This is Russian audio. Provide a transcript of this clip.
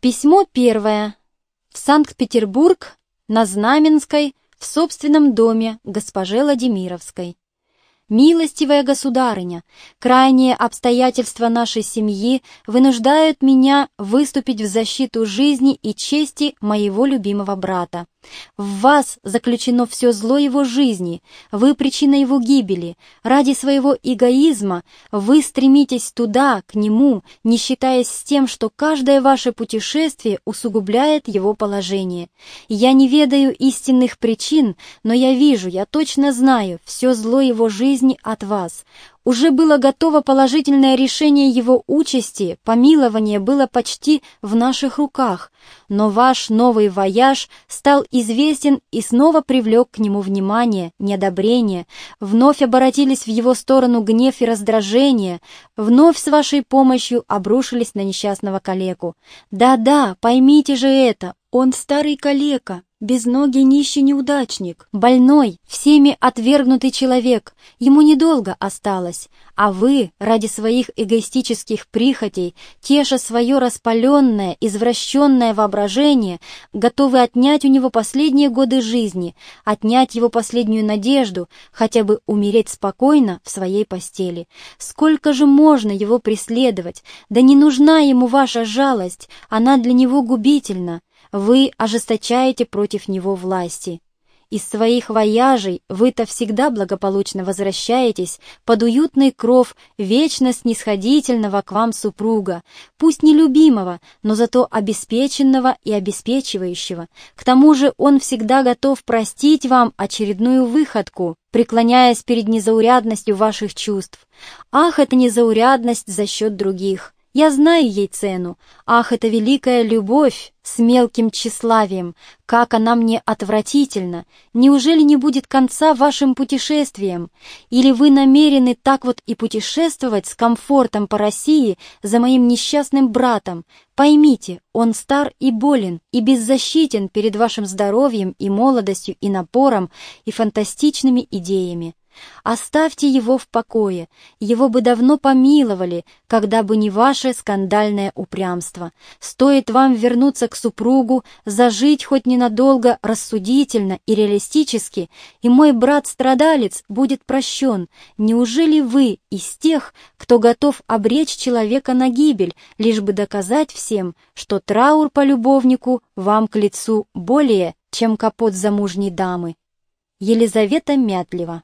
Письмо первое. В Санкт-Петербург, на Знаменской, в собственном доме госпоже Владимировской. «Милостивая государыня, крайние обстоятельства нашей семьи вынуждают меня выступить в защиту жизни и чести моего любимого брата. В вас заключено все зло его жизни, вы причина его гибели. Ради своего эгоизма вы стремитесь туда, к нему, не считаясь с тем, что каждое ваше путешествие усугубляет его положение. Я не ведаю истинных причин, но я вижу, я точно знаю все зло его жизни от вас. Уже было готово положительное решение его участи, помилование было почти в наших руках, но ваш новый вояж стал известен и снова привлек к нему внимание, неодобрение, вновь обратились в его сторону гнев и раздражение, вновь с вашей помощью обрушились на несчастного калеку. Да-да, поймите же это, он старый калека, Безногий нищий неудачник, больной, всеми отвергнутый человек, ему недолго осталось, а вы, ради своих эгоистических прихотей, теша свое распаленное, извращенное воображение, готовы отнять у него последние годы жизни, отнять его последнюю надежду, хотя бы умереть спокойно в своей постели. Сколько же можно его преследовать? Да не нужна ему ваша жалость, она для него губительна вы ожесточаете против него власти. Из своих вояжей вы-то всегда благополучно возвращаетесь под уютный кров вечно снисходительного к вам супруга, пусть не любимого, но зато обеспеченного и обеспечивающего. К тому же он всегда готов простить вам очередную выходку, преклоняясь перед незаурядностью ваших чувств. Ах, это незаурядность за счет других! Я знаю ей цену. Ах, это великая любовь с мелким тщеславием! Как она мне отвратительна! Неужели не будет конца вашим путешествиям? Или вы намерены так вот и путешествовать с комфортом по России за моим несчастным братом? Поймите, он стар и болен, и беззащитен перед вашим здоровьем и молодостью, и напором, и фантастичными идеями. Оставьте его в покое, его бы давно помиловали, когда бы не ваше скандальное упрямство. Стоит вам вернуться к супругу, зажить хоть ненадолго рассудительно и реалистически, и мой брат-страдалец будет прощен. Неужели вы из тех, кто готов обречь человека на гибель, лишь бы доказать всем, что траур по любовнику вам к лицу более, чем капот замужней дамы? Елизавета Мятлева